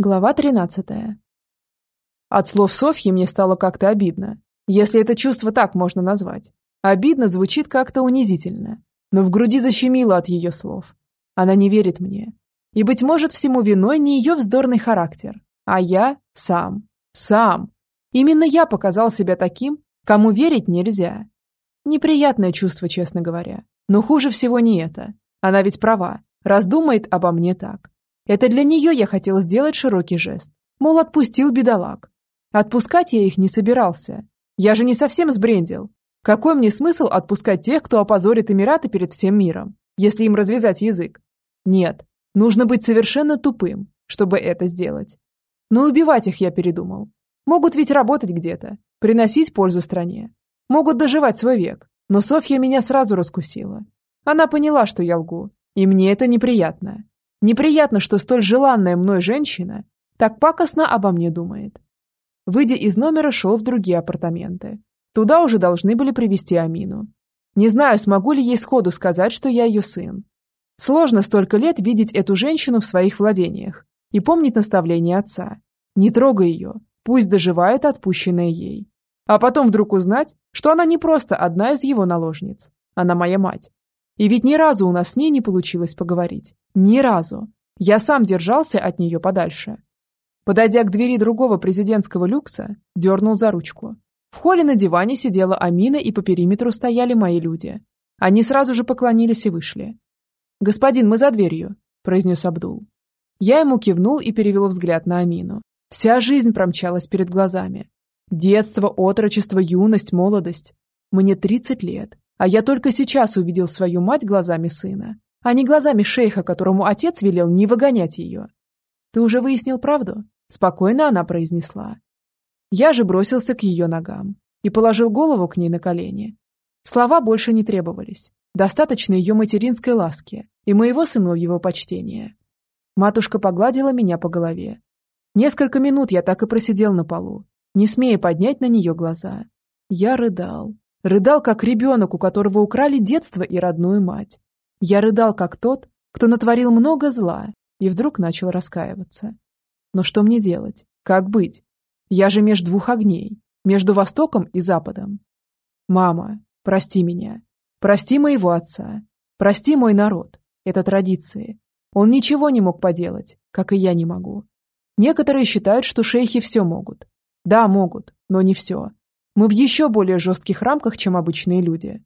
Глава 13. От слов Софьи мне стало как-то обидно, если это чувство так можно назвать. Обидно звучит как-то унизительно, но в груди защемило от ее слов. Она не верит мне. И, быть может, всему виной не ее вздорный характер, а я сам. Сам. Именно я показал себя таким, кому верить нельзя. Неприятное чувство, честно говоря. Но хуже всего не это. Она ведь права, раздумает обо мне так. Это для нее я хотел сделать широкий жест. Мол, отпустил бедолаг. Отпускать я их не собирался. Я же не совсем сбрендил. Какой мне смысл отпускать тех, кто опозорит Эмираты перед всем миром, если им развязать язык? Нет, нужно быть совершенно тупым, чтобы это сделать. Но убивать их я передумал. Могут ведь работать где-то, приносить пользу стране. Могут доживать свой век. Но Софья меня сразу раскусила. Она поняла, что я лгу, и мне это неприятно. Неприятно, что столь желанная мной женщина так пакостно обо мне думает. Выйдя из номера, шел в другие апартаменты. Туда уже должны были привести Амину. Не знаю, смогу ли ей сходу сказать, что я ее сын. Сложно столько лет видеть эту женщину в своих владениях и помнить наставление отца. Не трогай ее, пусть доживает отпущенное ей. А потом вдруг узнать, что она не просто одна из его наложниц. Она моя мать. И ведь ни разу у нас с ней не получилось поговорить. Ни разу. Я сам держался от нее подальше. Подойдя к двери другого президентского люкса, дернул за ручку. В холле на диване сидела Амина, и по периметру стояли мои люди. Они сразу же поклонились и вышли. «Господин, мы за дверью», – произнес Абдул. Я ему кивнул и перевел взгляд на Амину. Вся жизнь промчалась перед глазами. Детство, отрочество, юность, молодость. Мне 30 лет, а я только сейчас увидел свою мать глазами сына а не глазами шейха, которому отец велел не выгонять ее. «Ты уже выяснил правду?» – спокойно она произнесла. Я же бросился к ее ногам и положил голову к ней на колени. Слова больше не требовались. Достаточно ее материнской ласки и моего сыновьего почтения. Матушка погладила меня по голове. Несколько минут я так и просидел на полу, не смея поднять на нее глаза. Я рыдал. Рыдал, как ребенок, у которого украли детство и родную мать. Я рыдал, как тот, кто натворил много зла и вдруг начал раскаиваться. Но что мне делать? Как быть? Я же между двух огней, между Востоком и Западом. Мама, прости меня. Прости моего отца. Прости мой народ. Это традиции. Он ничего не мог поделать, как и я не могу. Некоторые считают, что шейхи все могут. Да, могут, но не все. Мы в еще более жестких рамках, чем обычные люди.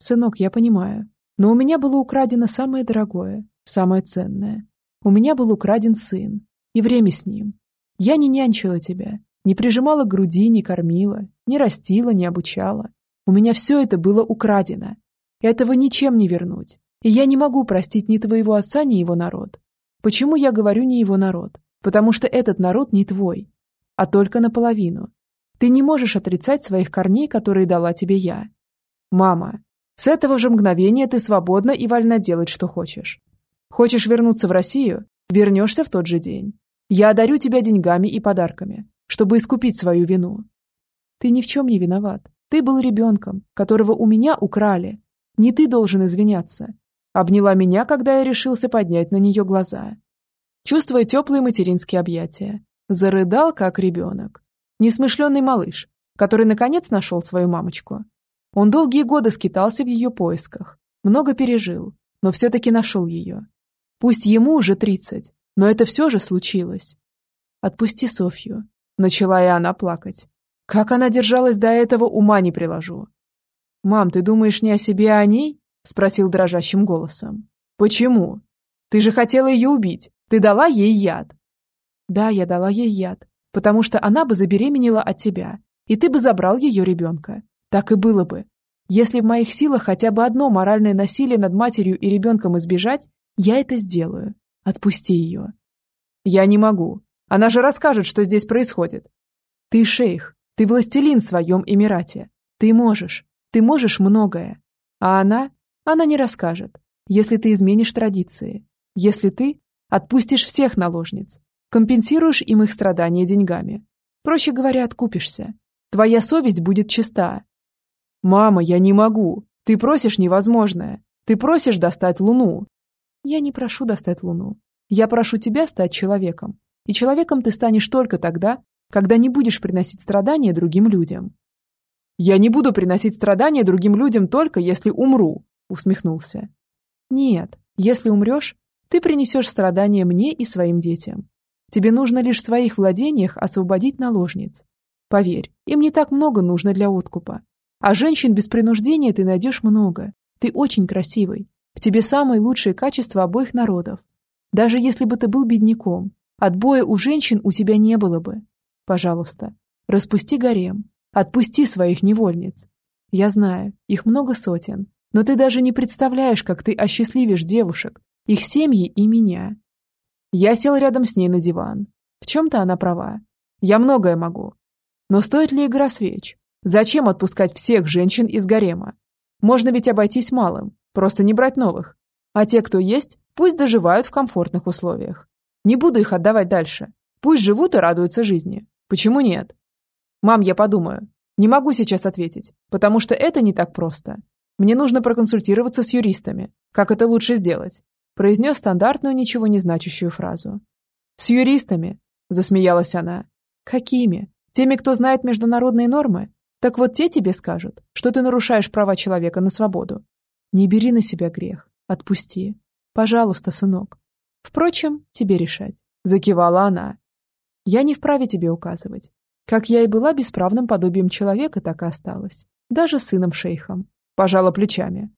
Сынок, я понимаю. Но у меня было украдено самое дорогое, самое ценное. У меня был украден сын. И время с ним. Я не нянчила тебя, не прижимала к груди, не кормила, не растила, не обучала. У меня все это было украдено. Этого ничем не вернуть. И я не могу простить ни твоего отца, ни его народ. Почему я говорю не его народ? Потому что этот народ не твой, а только наполовину. Ты не можешь отрицать своих корней, которые дала тебе я. Мама, с этого же мгновения ты свободна и вольна делать, что хочешь. Хочешь вернуться в Россию? Вернешься в тот же день. Я одарю тебя деньгами и подарками, чтобы искупить свою вину. Ты ни в чем не виноват. Ты был ребенком, которого у меня украли. Не ты должен извиняться. Обняла меня, когда я решился поднять на нее глаза. Чувствуя теплые материнские объятия, зарыдал, как ребенок. Несмышленный малыш, который наконец нашел свою мамочку. Он долгие годы скитался в ее поисках, много пережил, но все-таки нашел ее. Пусть ему уже тридцать, но это все же случилось. «Отпусти Софью», — начала и она плакать. Как она держалась до этого, ума не приложу. «Мам, ты думаешь не о себе, а о ней?» — спросил дрожащим голосом. «Почему? Ты же хотела ее убить. Ты дала ей яд». «Да, я дала ей яд, потому что она бы забеременела от тебя, и ты бы забрал ее ребенка. Так и было бы. Если в моих силах хотя бы одно моральное насилие над матерью и ребенком избежать, я это сделаю. Отпусти ее. Я не могу. Она же расскажет, что здесь происходит. Ты шейх. Ты властелин в своем Эмирате. Ты можешь. Ты можешь многое. А она? Она не расскажет. Если ты изменишь традиции. Если ты отпустишь всех наложниц. Компенсируешь им их страдания деньгами. Проще говоря, откупишься. Твоя совесть будет чиста, «Мама, я не могу. Ты просишь невозможное. Ты просишь достать Луну». «Я не прошу достать Луну. Я прошу тебя стать человеком И человеком ты станешь только тогда, когда не будешь приносить страдания другим людям. «Я не буду приносить страдания другим людям только, если умру», – усмехнулся. «Нет, если умрешь, ты принесешь страдания мне и своим детям. Тебе нужно лишь в своих владениях освободить наложниц. Поверь, им не так много нужно для откупа. А женщин без принуждения ты найдешь много. Ты очень красивый. В тебе самые лучшие качества обоих народов. Даже если бы ты был бедняком, отбоя у женщин у тебя не было бы. Пожалуйста, распусти гарем. Отпусти своих невольниц. Я знаю, их много сотен, но ты даже не представляешь, как ты осчастливишь девушек, их семьи и меня. Я сел рядом с ней на диван. В чем-то она права. Я многое могу. Но стоит ли игра свеч? Зачем отпускать всех женщин из гарема? Можно ведь обойтись малым, просто не брать новых. А те, кто есть, пусть доживают в комфортных условиях. Не буду их отдавать дальше. Пусть живут и радуются жизни. Почему нет? Мам, я подумаю. Не могу сейчас ответить, потому что это не так просто. Мне нужно проконсультироваться с юристами. Как это лучше сделать? Произнес стандартную ничего не значащую фразу. «С юристами?» – засмеялась она. «Какими? Теми, кто знает международные нормы? Так вот те тебе скажут, что ты нарушаешь права человека на свободу. Не бери на себя грех. Отпусти. Пожалуйста, сынок. Впрочем, тебе решать», – закивала она. «Я не вправе тебе указывать. Как я и была бесправным подобием человека, так и осталась. Даже сыном-шейхом. Пожала плечами.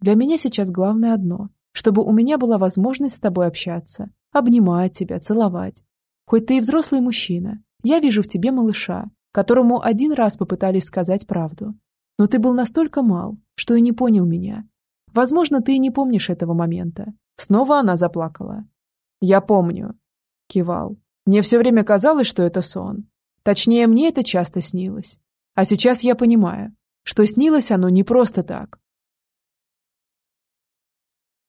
Для меня сейчас главное одно чтобы у меня была возможность с тобой общаться, обнимать тебя, целовать. Хоть ты и взрослый мужчина, я вижу в тебе малыша, которому один раз попытались сказать правду. Но ты был настолько мал, что и не понял меня. Возможно, ты и не помнишь этого момента. Снова она заплакала. «Я помню», — кивал. «Мне все время казалось, что это сон. Точнее, мне это часто снилось. А сейчас я понимаю, что снилось оно не просто так,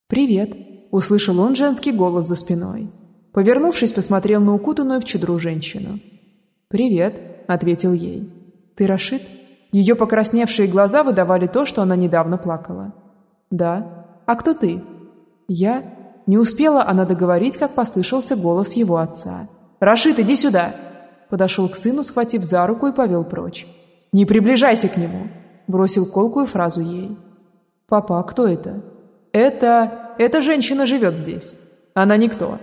«Привет!» – услышал он женский голос за спиной. Повернувшись, посмотрел на укутанную в чудру женщину. «Привет!» – ответил ей. «Ты Рашид?» Ее покрасневшие глаза выдавали то, что она недавно плакала. «Да. А кто ты?» «Я?» Не успела она договорить, как послышался голос его отца. «Рашид, иди сюда!» Подошел к сыну, схватив за руку и повел прочь. «Не приближайся к нему!» Бросил колкую фразу ей. «Папа, а кто это?» «Это... эта женщина живет здесь. Она никто.